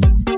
Bye.